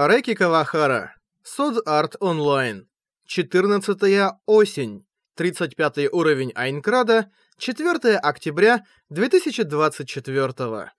Рэки Кавахара. Сод Арт Онлайн. 14 осень. 35 уровень Айнкрада. 4 октября 2024.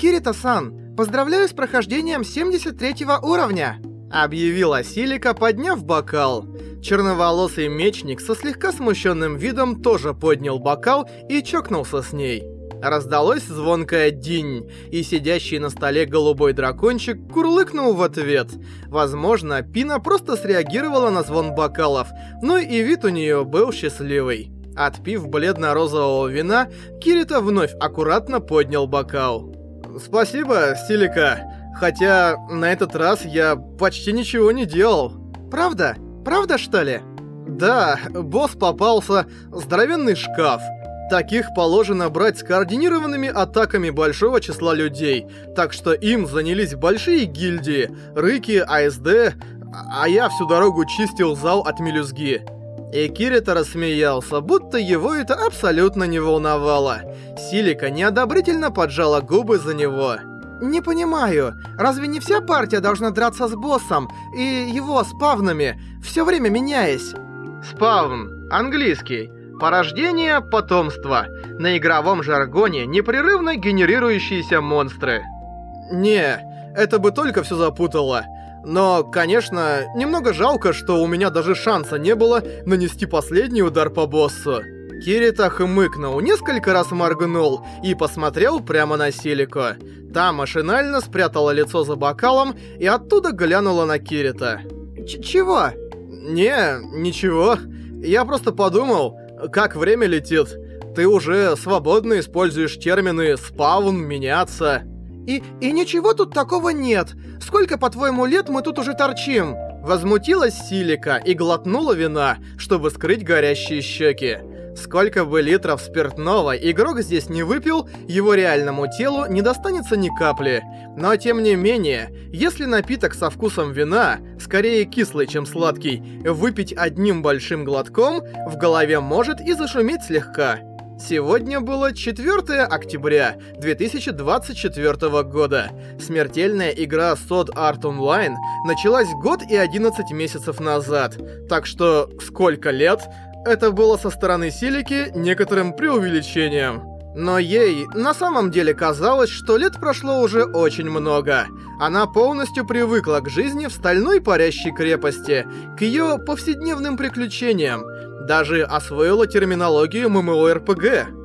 Кирита-сан, поздравляю с прохождением 73 уровня! Объявила Силика, подняв бокал. Черноволосый мечник со слегка смущенным видом тоже поднял бокал и чокнулся с ней. Раздалось звонкое «динь», и сидящий на столе голубой дракончик курлыкнул в ответ. Возможно, Пина просто среагировала на звон бокалов, но и вид у нее был счастливый. Отпив бледно-розового вина, Кирита вновь аккуратно поднял бокал. «Спасибо, Стилика, хотя на этот раз я почти ничего не делал». «Правда? Правда, что ли?» «Да, босс попался, здоровенный шкаф». Таких положено брать с координированными атаками большого числа людей, так что им занялись большие гильдии, Рыки, АСД, а я всю дорогу чистил зал от мелюзги. И Кирита рассмеялся, будто его это абсолютно не волновало. Силика неодобрительно поджала губы за него. «Не понимаю, разве не вся партия должна драться с боссом и его спавнами, все время меняясь?» Спавн, английский. Порождение, потомство. На игровом жаргоне непрерывно генерирующиеся монстры. Не, это бы только все запутало. Но, конечно, немного жалко, что у меня даже шанса не было нанести последний удар по боссу. Кирита хмыкнул, несколько раз моргнул и посмотрел прямо на Силико. Та машинально спрятала лицо за бокалом и оттуда глянула на Кирита. Ч «Чего?» «Не, ничего. Я просто подумал, как время летит. Ты уже свободно используешь термины «спаун», «меняться». И, и ничего тут такого нет. Сколько, по-твоему, лет мы тут уже торчим? Возмутилась Силика и глотнула вина, чтобы скрыть горящие щеки. Сколько бы литров спиртного игрок здесь не выпил, его реальному телу не достанется ни капли. Но тем не менее, если напиток со вкусом вина, скорее кислый, чем сладкий, выпить одним большим глотком, в голове может и зашуметь слегка. Сегодня было 4 октября 2024 года. Смертельная игра Sword Art Online началась год и 11 месяцев назад. Так что сколько лет? Это было со стороны Силики некоторым преувеличением. Но ей на самом деле казалось, что лет прошло уже очень много. Она полностью привыкла к жизни в стальной парящей крепости, к ее повседневным приключениям, даже освоила терминологию ММО-РПГ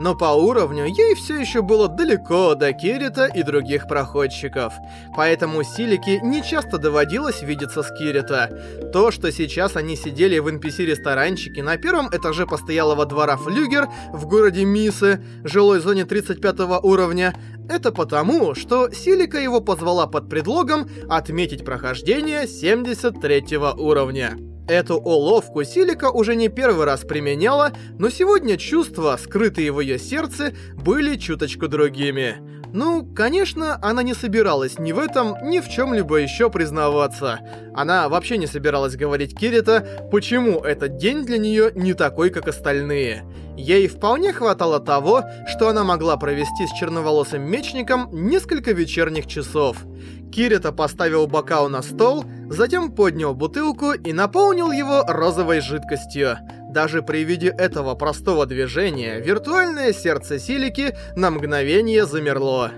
но по уровню ей все еще было далеко до Кирита и других проходчиков. Поэтому Силике не часто доводилось видеться с Кирита. То, что сейчас они сидели в NPC-ресторанчике на первом этаже постоялого двора Флюгер в городе Мисы, жилой зоне 35 уровня, это потому, что Силика его позвала под предлогом отметить прохождение 73 уровня. Эту уловку Силика уже не первый раз применяла, но сегодня чувства, скрытые в ее сердце, были чуточку другими. Ну, конечно, она не собиралась ни в этом, ни в чем-либо еще признаваться. Она вообще не собиралась говорить Кирита, почему этот день для нее не такой, как остальные. Ей вполне хватало того, что она могла провести с черноволосым мечником несколько вечерних часов. Кирита поставил бокал на стол, затем поднял бутылку и наполнил его розовой жидкостью. Даже при виде этого простого движения виртуальное сердце Силики на мгновение замерло.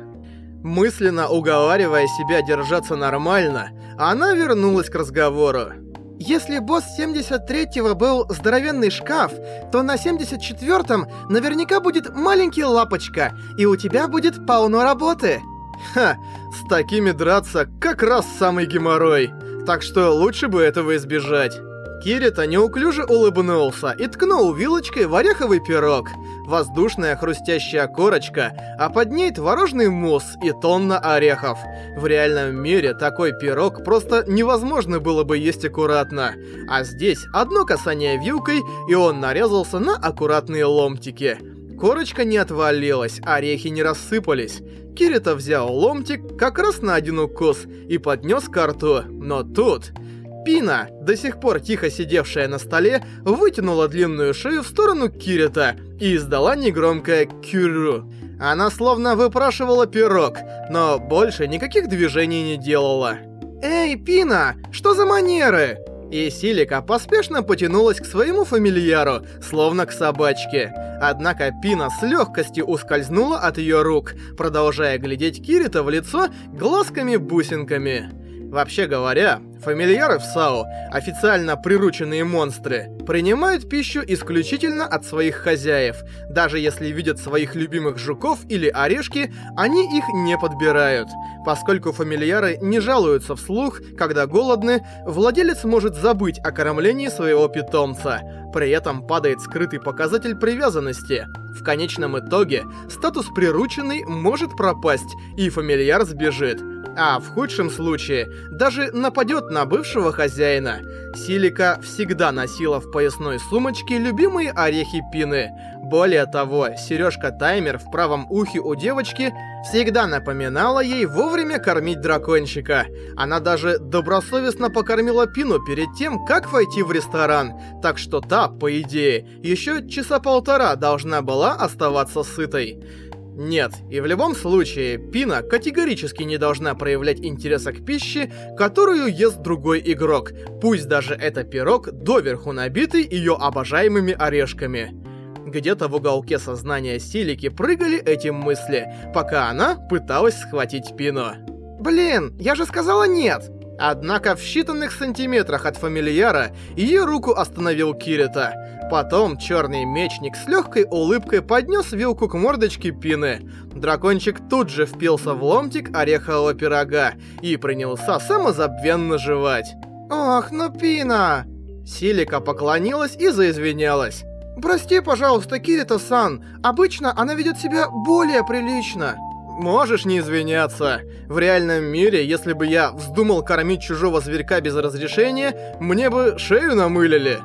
Мысленно уговаривая себя держаться нормально, она вернулась к разговору. Если босс 73-го был здоровенный шкаф, то на 74-м наверняка будет маленький лапочка, и у тебя будет полно работы. Ха, с такими драться как раз самый геморрой. Так что лучше бы этого избежать. Кирита неуклюже улыбнулся и ткнул вилочкой в ореховый пирог. Воздушная хрустящая корочка, а под ней творожный мусс и тонна орехов. В реальном мире такой пирог просто невозможно было бы есть аккуратно. А здесь одно касание вилкой, и он нарезался на аккуратные ломтики. Корочка не отвалилась, орехи не рассыпались. Кирита взял ломтик как раз на один укус и поднес к рту, но тут... Пина, до сих пор тихо сидевшая на столе, вытянула длинную шею в сторону Кирита и издала негромкое «кюру». Она словно выпрашивала пирог, но больше никаких движений не делала. «Эй, Пина, что за манеры?» И Силика поспешно потянулась к своему фамильяру, словно к собачке. Однако Пина с легкостью ускользнула от ее рук, продолжая глядеть Кирита в лицо глазками-бусинками. Вообще говоря, фамильяры в САУ, официально прирученные монстры, принимают пищу исключительно от своих хозяев. Даже если видят своих любимых жуков или орешки, они их не подбирают. Поскольку фамильяры не жалуются вслух, когда голодны, владелец может забыть о кормлении своего питомца. При этом падает скрытый показатель привязанности. В конечном итоге, статус прирученный может пропасть, и фамильяр сбежит а в худшем случае даже нападет на бывшего хозяина. Силика всегда носила в поясной сумочке любимые орехи Пины. Более того, сережка-таймер в правом ухе у девочки всегда напоминала ей вовремя кормить дракончика. Она даже добросовестно покормила Пину перед тем, как войти в ресторан, так что та, по идее, еще часа полтора должна была оставаться сытой. Нет, и в любом случае, Пина категорически не должна проявлять интереса к пище, которую ест другой игрок, пусть даже это пирог доверху набитый ее обожаемыми орешками. Где-то в уголке сознания Силики прыгали эти мысли, пока она пыталась схватить Пину. «Блин, я же сказала нет!» Однако в считанных сантиметрах от фамильяра ее руку остановил Кирита. Потом черный мечник с легкой улыбкой поднес вилку к мордочке Пины. Дракончик тут же впился в ломтик орехового пирога и принялся самозабвенно жевать. «Ох, ну Пина!» Силика поклонилась и заизвинялась. «Прости, пожалуйста, Кирита-сан. Обычно она ведет себя более прилично». Можешь не извиняться. В реальном мире, если бы я вздумал кормить чужого зверька без разрешения, мне бы шею намылили.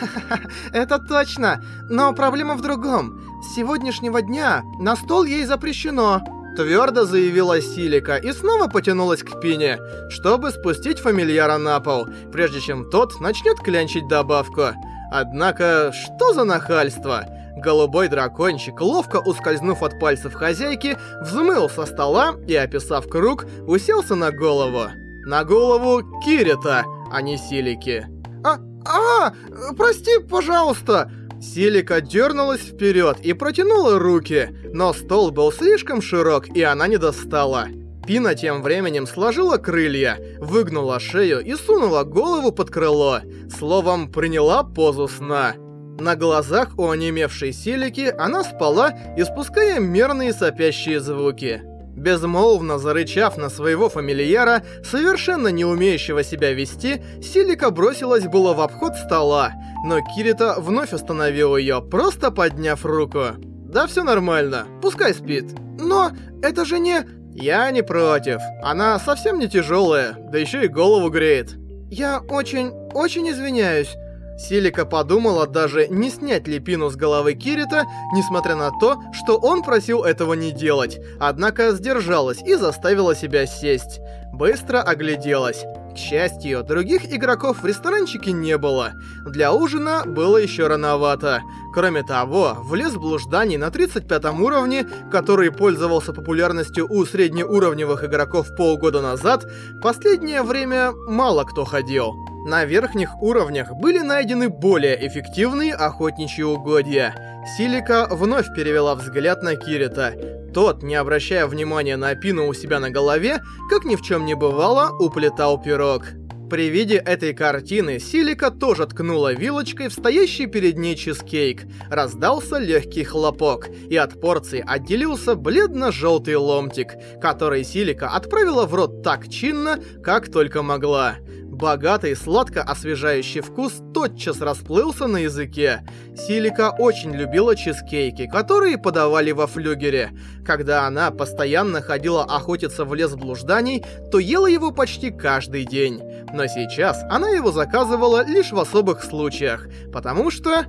Это точно. Но проблема в другом. С сегодняшнего дня на стол ей запрещено. Твердо заявила Силика и снова потянулась к Пине, чтобы спустить фамильяра на пол, прежде чем тот начнет клянчить добавку. Однако, что за нахальство? Голубой дракончик, ловко ускользнув от пальцев хозяйки, взмыл со стола и, описав круг, уселся на голову. На голову Кирита, а не Силики. «А, а, прости, пожалуйста!» Силика дернулась вперед и протянула руки, но стол был слишком широк, и она не достала. Пина тем временем сложила крылья, выгнула шею и сунула голову под крыло. Словом, приняла позу сна. На глазах у онемевшей Силики она спала, испуская мерные сопящие звуки. Безмолвно зарычав на своего фамильяра, совершенно не умеющего себя вести, Силика бросилась было в обход стола, но Кирита вновь остановил ее, просто подняв руку. «Да все нормально, пускай спит». «Но это же не...» «Я не против. Она совсем не тяжелая, да еще и голову греет». «Я очень, очень извиняюсь». Силика подумала даже, не снять ли пину с головы Кирита, несмотря на то, что он просил этого не делать, однако сдержалась и заставила себя сесть. Быстро огляделась. К счастью, других игроков в ресторанчике не было. Для ужина было еще рановато. Кроме того, в лес блужданий на 35 уровне, который пользовался популярностью у среднеуровневых игроков полгода назад, последнее время мало кто ходил. На верхних уровнях были найдены более эффективные охотничьи угодья. Силика вновь перевела взгляд на Кирита. Тот, не обращая внимания на пину у себя на голове, как ни в чем не бывало, уплетал пирог. При виде этой картины Силика тоже ткнула вилочкой в стоящий перед ней чизкейк. Раздался легкий хлопок, и от порции отделился бледно-желтый ломтик, который Силика отправила в рот так чинно, как только могла. Богатый, сладко-освежающий вкус тотчас расплылся на языке. Силика очень любила чизкейки, которые подавали во флюгере. Когда она постоянно ходила охотиться в лес блужданий, то ела его почти каждый день. Но сейчас она его заказывала лишь в особых случаях, потому что...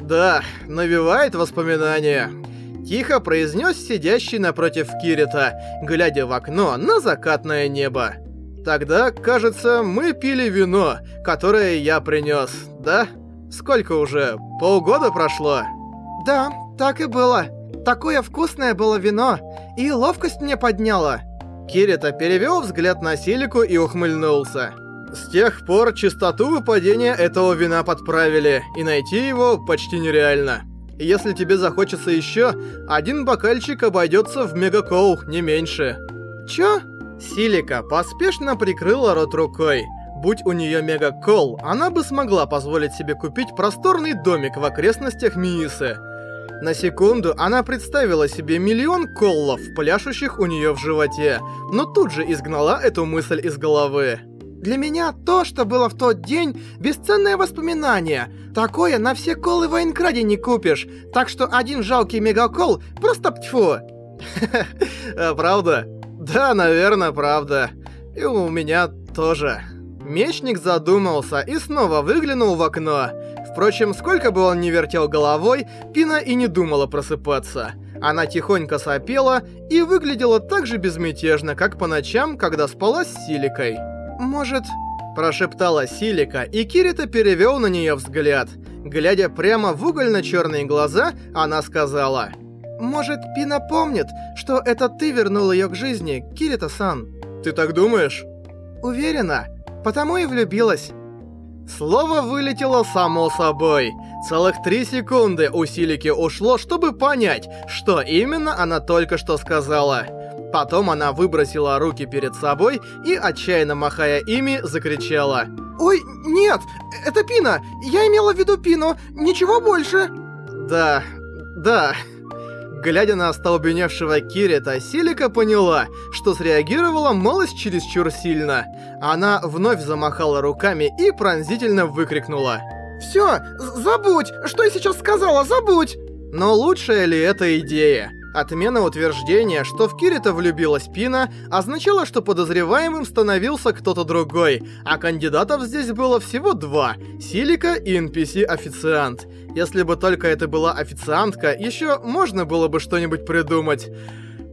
Да, навевает воспоминания. Тихо произнес сидящий напротив Кирита, глядя в окно на закатное небо. Тогда, кажется, мы пили вино, которое я принес, да? Сколько уже? Полгода прошло? Да, так и было. Такое вкусное было вино, и ловкость мне подняло. Кирита перевел взгляд на Силику и ухмыльнулся. С тех пор частоту выпадения этого вина подправили, и найти его почти нереально. Если тебе захочется еще, один бокальчик обойдется в мегакол, не меньше. Чё? Силика поспешно прикрыла рот рукой. Будь у нее мегакол, она бы смогла позволить себе купить просторный домик в окрестностях Миисы. На секунду она представила себе миллион коллов, пляшущих у нее в животе, но тут же изгнала эту мысль из головы. Для меня то, что было в тот день, бесценное воспоминание. Такое на все колы в Айнкраде не купишь, так что один жалкий мегакол просто птьфу. Правда? Да, наверное, правда. И у меня тоже. Мечник задумался и снова выглянул в окно. Впрочем, сколько бы он ни вертел головой, Пина и не думала просыпаться. Она тихонько сопела и выглядела так же безмятежно, как по ночам, когда спала с Силикой. «Может...» – прошептала Силика, и Кирита перевел на нее взгляд. Глядя прямо в угольно-черные глаза, она сказала... «Может, Пина помнит, что это ты вернул ее к жизни, Кирита-сан?» «Ты так думаешь?» «Уверена. Потому и влюбилась». Слово вылетело само собой. Целых три секунды у Силики ушло, чтобы понять, что именно она только что сказала. Потом она выбросила руки перед собой и, отчаянно махая ими, закричала. «Ой, нет! Это Пина! Я имела в виду Пину! Ничего больше!» «Да, да...» Глядя на остолбеневшего Кирита, Силика поняла, что среагировала малость чересчур сильно. Она вновь замахала руками и пронзительно выкрикнула. «Всё, забудь! Что я сейчас сказала, забудь!» Но лучшая ли эта идея? Отмена утверждения, что в Кирита влюбилась Пина, означала, что подозреваемым становился кто-то другой, а кандидатов здесь было всего два — Силика и NPC-официант. Если бы только это была официантка, еще можно было бы что-нибудь придумать.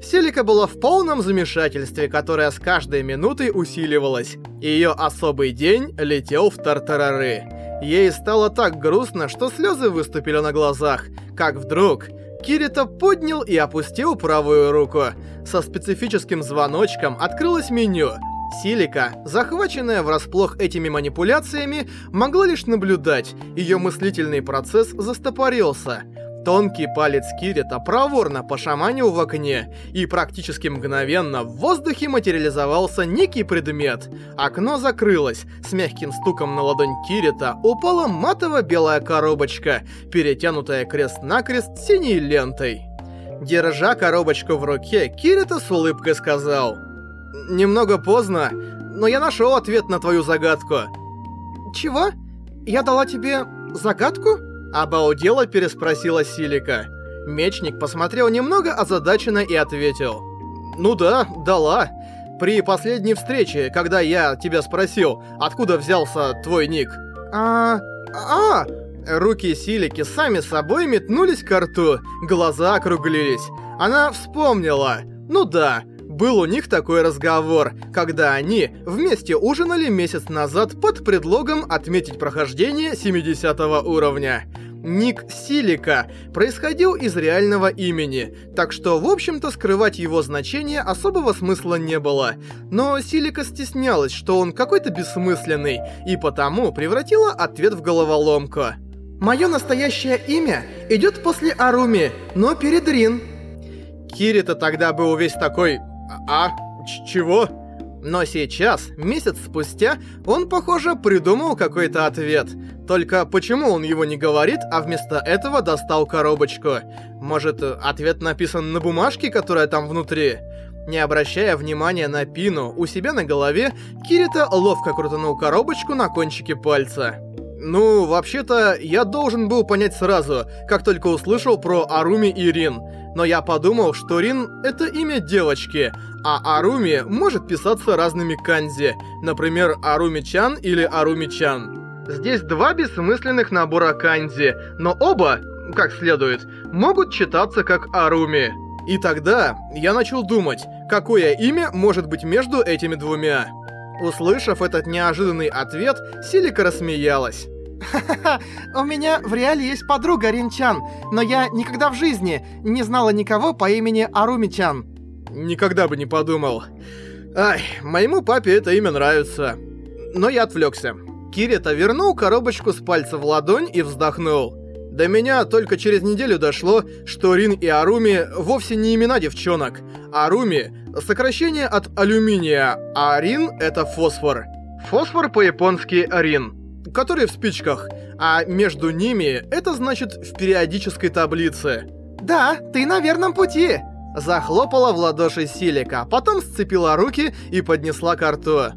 Селика была в полном замешательстве, которое с каждой минутой усиливалось. Ее особый день летел в тартарары. Ей стало так грустно, что слезы выступили на глазах, как вдруг Кирита поднял и опустил правую руку. Со специфическим звоночком открылось меню. Силика, захваченная врасплох этими манипуляциями, могла лишь наблюдать. Ее мыслительный процесс застопорился. Тонкий палец Кирита проворно пошаманил в окне, и практически мгновенно в воздухе материализовался некий предмет. Окно закрылось, с мягким стуком на ладонь Кирита упала матово-белая коробочка, перетянутая крест-накрест синей лентой. Держа коробочку в руке, Кирита с улыбкой сказал «Немного поздно, но я нашел ответ на твою загадку». «Чего? Я дала тебе загадку?» Обалдело переспросила Силика. Мечник посмотрел немного озадаченно и ответил. «Ну да, дала. При последней встрече, когда я тебя спросил, откуда взялся твой ник». «А... а...» Руки Силики сами собой метнулись к рту, глаза округлились. Она вспомнила. Ну да, был у них такой разговор, когда они вместе ужинали месяц назад под предлогом отметить прохождение 70 уровня. Ник Силика происходил из реального имени, так что, в общем-то, скрывать его значение особого смысла не было. Но Силика стеснялась, что он какой-то бессмысленный, и потому превратила ответ в головоломку. «Мое настоящее имя идет после Аруми, но перед Рин». Кирита тогда был весь такой «А? чего?» Но сейчас, месяц спустя, он, похоже, придумал какой-то ответ. Только почему он его не говорит, а вместо этого достал коробочку? Может, ответ написан на бумажке, которая там внутри? Не обращая внимания на пину у себя на голове, Кирита ловко крутанул коробочку на кончике пальца. Ну, вообще-то, я должен был понять сразу, как только услышал про Аруми и Рин. Но я подумал, что Рин — это имя девочки, а Аруми может писаться разными канзи. Например, Аруми-чан или Аруми-чан. Здесь два бессмысленных набора канзи, но оба, как следует, могут читаться как Аруми. И тогда я начал думать, какое имя может быть между этими двумя. Услышав этот неожиданный ответ, Силика рассмеялась. «Ха-ха-ха, у меня в реале есть подруга Ринчан, но я никогда в жизни не знала никого по имени Арумичан». никогда бы не подумал. Ай, моему папе это имя нравится. Но я отвлекся. Кирита вернул коробочку с пальца в ладонь и вздохнул. До меня только через неделю дошло, что Рин и Аруми вовсе не имена девчонок. Аруми — сокращение от алюминия, а Рин — это фосфор. Фосфор по-японски Рин, который в спичках, а между ними это значит в периодической таблице. «Да, ты на верном пути!» Захлопала в ладоши Силика, потом сцепила руки и поднесла к рту.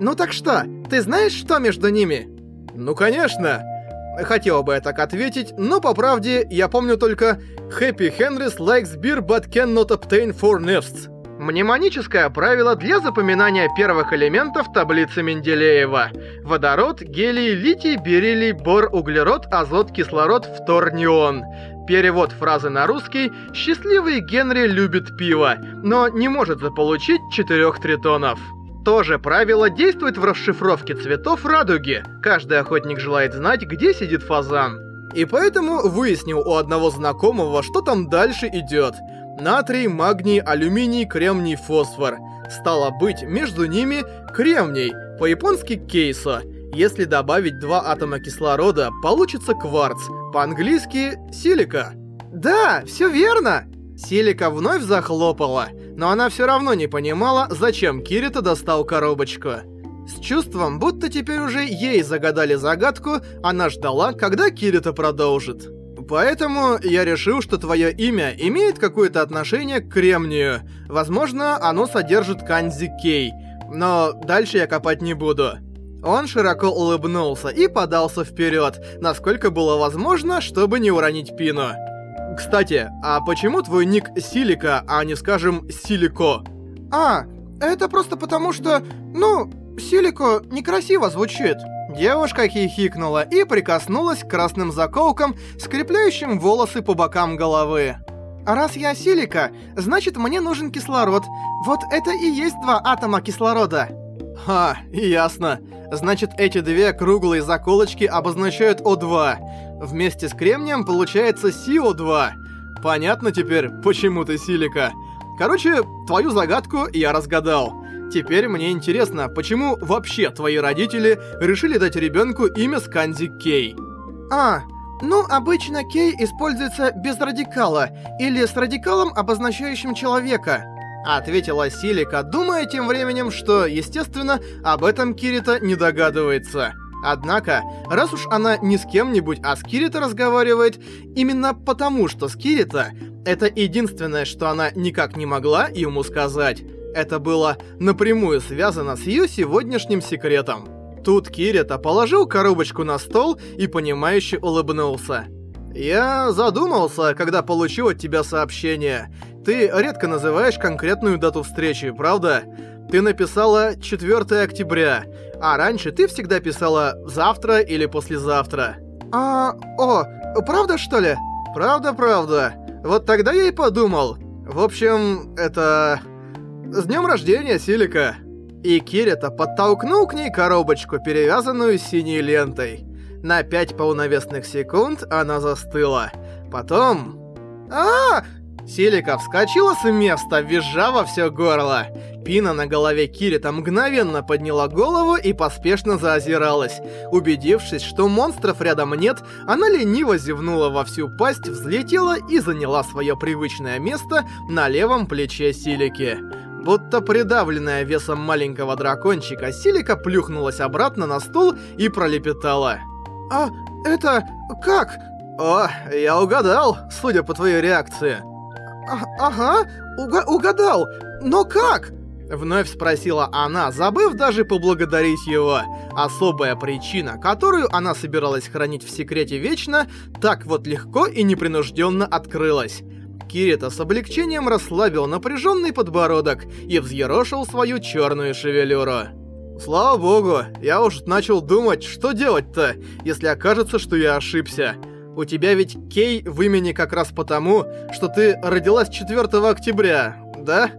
«Ну так что, ты знаешь, что между ними?» «Ну конечно!» Хотел бы я так ответить, но по правде я помню только «Happy Henrys likes beer but cannot obtain four nests». Мнемоническое правило для запоминания первых элементов таблицы Менделеева. Водород, гелий, литий, бериллий, бор, углерод, азот, кислород, фтор, неон. Перевод фразы на русский «Счастливый Генри любит пиво, но не может заполучить четырех тритонов». То же правило действует в расшифровке цветов радуги. Каждый охотник желает знать, где сидит фазан. И поэтому выяснил у одного знакомого, что там дальше идет. Натрий, магний, алюминий, кремний, фосфор. Стало быть, между ними кремний, по-японски кейсо. Если добавить два атома кислорода, получится кварц, по-английски силика. Да, все верно! Силика вновь захлопала но она все равно не понимала, зачем Кирита достал коробочку. С чувством, будто теперь уже ей загадали загадку, она ждала, когда Кирита продолжит. Поэтому я решил, что твое имя имеет какое-то отношение к кремнию. Возможно, оно содержит канзи Кей, но дальше я копать не буду. Он широко улыбнулся и подался вперед, насколько было возможно, чтобы не уронить Пину. Кстати, а почему твой ник Силика, а не, скажем, Силико? А, это просто потому что, ну, Силико некрасиво звучит. Девушка хихикнула и прикоснулась к красным заколкам, скрепляющим волосы по бокам головы. А раз я Силика, значит мне нужен кислород. Вот это и есть два атома кислорода. Ха, ясно. Значит, эти две круглые заколочки обозначают О2. Вместе с кремнием получается СиО2. Понятно теперь, почему ты силика. Короче, твою загадку я разгадал. Теперь мне интересно, почему вообще твои родители решили дать ребенку имя Сканзи Кей? А, ну, обычно Кей используется без радикала, или с радикалом, обозначающим человека. Ответила Силика, думая тем временем, что, естественно, об этом Кирита не догадывается. Однако, раз уж она не с кем-нибудь, а с Кирита разговаривает, именно потому, что с Кирита, это единственное, что она никак не могла ему сказать. Это было напрямую связано с ее сегодняшним секретом. Тут Кирита положил коробочку на стол и понимающе улыбнулся. «Я задумался, когда получил от тебя сообщение. Ты редко называешь конкретную дату встречи, правда? Ты написала 4 октября, а раньше ты всегда писала «завтра» или «послезавтра». А, о, правда что ли? Правда-правда. Вот тогда я и подумал. В общем, это... С днем рождения, Силика. И Кирита подтолкнул к ней коробочку, перевязанную синей лентой. На пять полновесных секунд она застыла. Потом... а, -а, -а Силика вскочила с места, визжа во все горло. Пина на голове Кирита мгновенно подняла голову и поспешно заозиралась. Убедившись, что монстров рядом нет, она лениво зевнула во всю пасть, взлетела и заняла свое привычное место на левом плече Силики. Будто придавленная весом маленького дракончика, Силика плюхнулась обратно на стул и пролепетала. «А, это... как?» «О, я угадал, судя по твоей реакции». А «Ага, уга угадал, но как?» Вновь спросила она, забыв даже поблагодарить его. Особая причина, которую она собиралась хранить в секрете вечно, так вот легко и непринужденно открылась. Кирита с облегчением расслабил напряженный подбородок и взъерошил свою черную шевелюру. «Слава богу, я уж начал думать, что делать-то, если окажется, что я ошибся. У тебя ведь Кей в имени как раз потому, что ты родилась 4 октября, да?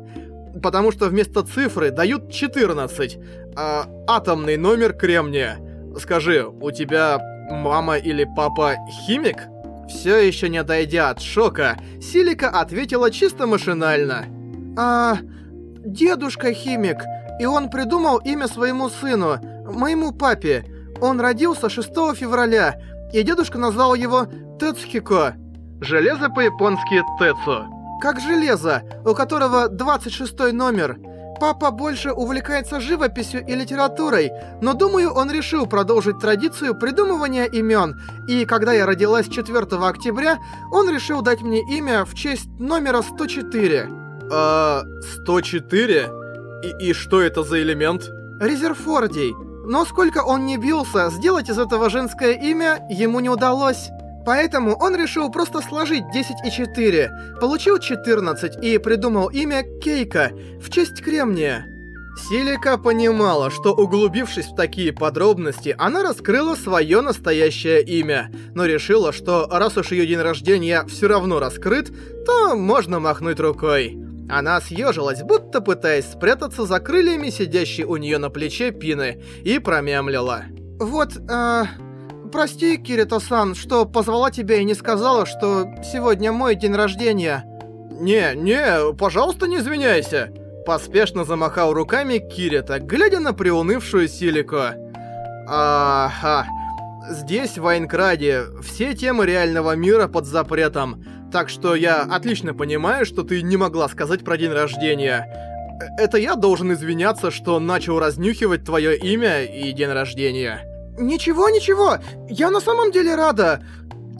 Потому что вместо цифры дают 14, а атомный номер кремния. Скажи, у тебя мама или папа химик? Все еще не дойдя от шока, Силика ответила чисто машинально. А... Дедушка химик, и он придумал имя своему сыну, моему папе. Он родился 6 февраля, и дедушка назвал его Тецхико. Железо по-японски Тецу. Как железо, у которого 26 номер. Папа больше увлекается живописью и литературой, но думаю, он решил продолжить традицию придумывания имен, и когда я родилась 4 октября, он решил дать мне имя в честь номера 104. А, 104? И, и что это за элемент? Резерфордий. Но сколько он не бился, сделать из этого женское имя ему не удалось. Поэтому он решил просто сложить 10 и 4, получил 14 и придумал имя Кейка в честь кремния. Силика понимала, что углубившись в такие подробности, она раскрыла свое настоящее имя, но решила, что раз уж ее день рождения все равно раскрыт, то можно махнуть рукой. Она съежилась, будто пытаясь спрятаться за крыльями сидящей у нее на плече Пины, и промямлила. «Вот, э, прости, Кирито-сан, что позвала тебя и не сказала, что сегодня мой день рождения». «Не, не, пожалуйста, не извиняйся!» Поспешно замахал руками Кирита, глядя на приунывшую Силико. «Ага, здесь, в Айнкраде, все темы реального мира под запретом». Так что я отлично понимаю, что ты не могла сказать про день рождения. Это я должен извиняться, что начал разнюхивать твое имя и день рождения. Ничего, ничего, я на самом деле рада.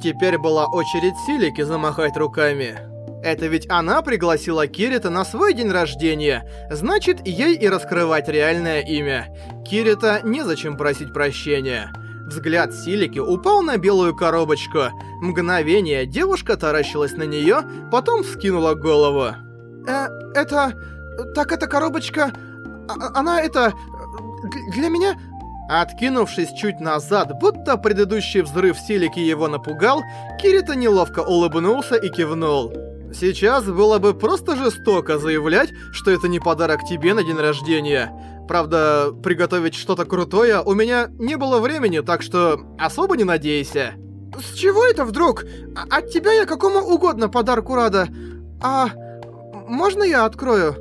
Теперь была очередь Силики замахать руками. Это ведь она пригласила Кирита на свой день рождения, значит, ей и раскрывать реальное имя. Кирита незачем просить прощения. Взгляд Силики упал на белую коробочку. Мгновение девушка таращилась на нее, потом вскинула голову. Э, это... Так эта коробочка... А, она это... Для меня... Откинувшись чуть назад, будто предыдущий взрыв Силики его напугал, Кирита неловко улыбнулся и кивнул. Сейчас было бы просто жестоко заявлять, что это не подарок тебе на день рождения. Правда, приготовить что-то крутое у меня не было времени, так что особо не надейся. С чего это вдруг? А, от тебя я какому угодно подарку рада. А можно я открою?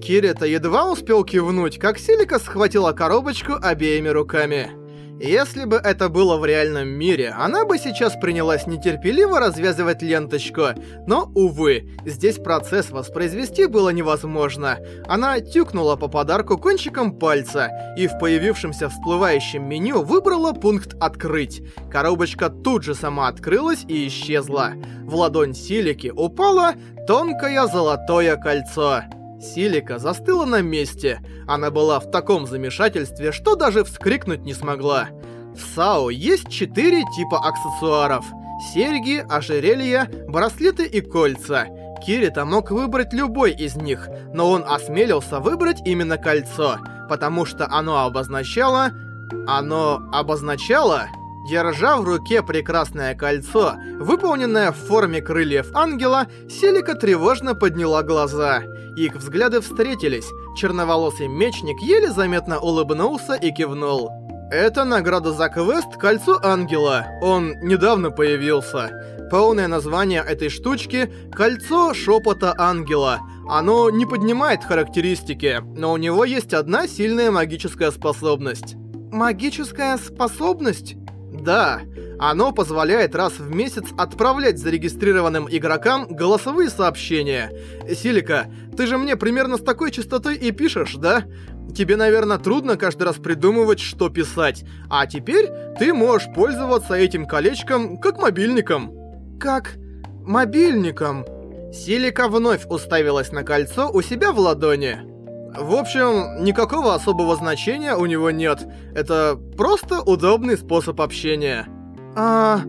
Кирита едва успел кивнуть, как Силика схватила коробочку обеими руками. Если бы это было в реальном мире, она бы сейчас принялась нетерпеливо развязывать ленточку. Но, увы, здесь процесс воспроизвести было невозможно. Она тюкнула по подарку кончиком пальца и в появившемся всплывающем меню выбрала пункт «Открыть». Коробочка тут же сама открылась и исчезла. В ладонь Силики упало тонкое золотое кольцо. Силика застыла на месте. Она была в таком замешательстве, что даже вскрикнуть не смогла. В САО есть четыре типа аксессуаров. Серьги, ожерелья, браслеты и кольца. Кирита мог выбрать любой из них, но он осмелился выбрать именно кольцо, потому что оно обозначало... Оно обозначало... Держа в руке прекрасное кольцо, выполненное в форме крыльев ангела, Селика тревожно подняла глаза. Их взгляды встретились. Черноволосый мечник еле заметно улыбнулся и кивнул. Это награда за квест «Кольцо Ангела». Он недавно появился. Полное название этой штучки — «Кольцо Шепота Ангела». Оно не поднимает характеристики, но у него есть одна сильная магическая способность. Магическая способность? Да, оно позволяет раз в месяц отправлять зарегистрированным игрокам голосовые сообщения. Силика, ты же мне примерно с такой частотой и пишешь, да? Тебе, наверное, трудно каждый раз придумывать, что писать. А теперь ты можешь пользоваться этим колечком как мобильником. Как мобильником? Силика вновь уставилась на кольцо у себя в ладони. В общем, никакого особого значения у него нет. Это просто удобный способ общения. А...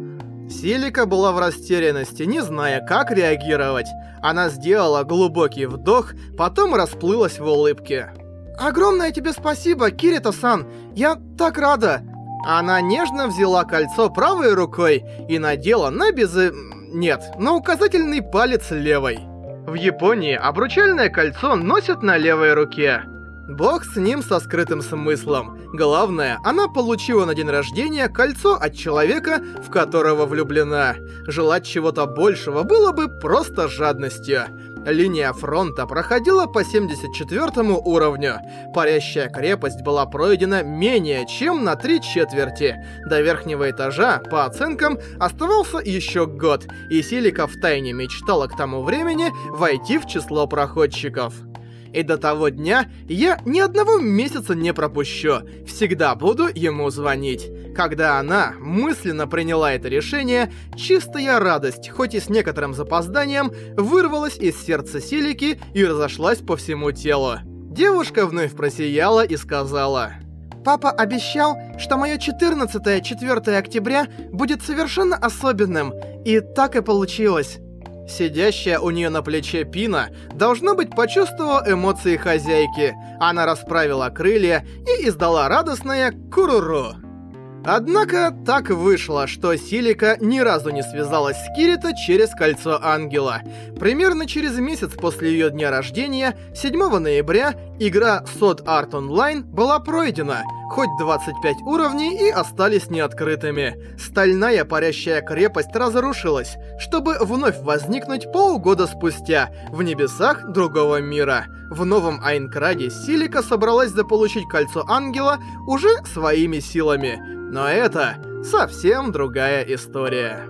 Силика была в растерянности, не зная, как реагировать. Она сделала глубокий вдох, потом расплылась в улыбке. «Огромное тебе спасибо, Кирита-сан! Я так рада!» Она нежно взяла кольцо правой рукой и надела на безы... Нет, на указательный палец левой. В Японии обручальное кольцо носят на левой руке. Бог с ним со скрытым смыслом. Главное, она получила на день рождения кольцо от человека, в которого влюблена. Желать чего-то большего было бы просто жадностью. Линия фронта проходила по 74 уровню. Парящая крепость была пройдена менее чем на три четверти. До верхнего этажа, по оценкам, оставался еще год, и Силика втайне мечтала к тому времени войти в число проходчиков. И до того дня я ни одного месяца не пропущу. Всегда буду ему звонить. Когда она мысленно приняла это решение, чистая радость, хоть и с некоторым запозданием, вырвалась из сердца Силики и разошлась по всему телу. Девушка вновь просияла и сказала... Папа обещал, что мое 14 4 октября будет совершенно особенным, и так и получилось. Сидящая у нее на плече Пина, должно быть, почувствовала эмоции хозяйки. Она расправила крылья и издала радостное «Куруру». Однако так вышло, что Силика ни разу не связалась с Кирита через Кольцо Ангела. Примерно через месяц после ее дня рождения, 7 ноября, игра Sword Art Online была пройдена, хоть 25 уровней и остались неоткрытыми. Стальная парящая крепость разрушилась, чтобы вновь возникнуть полгода спустя, в небесах другого мира. В новом Айнкраде Силика собралась заполучить Кольцо Ангела уже своими силами. Но это совсем другая история.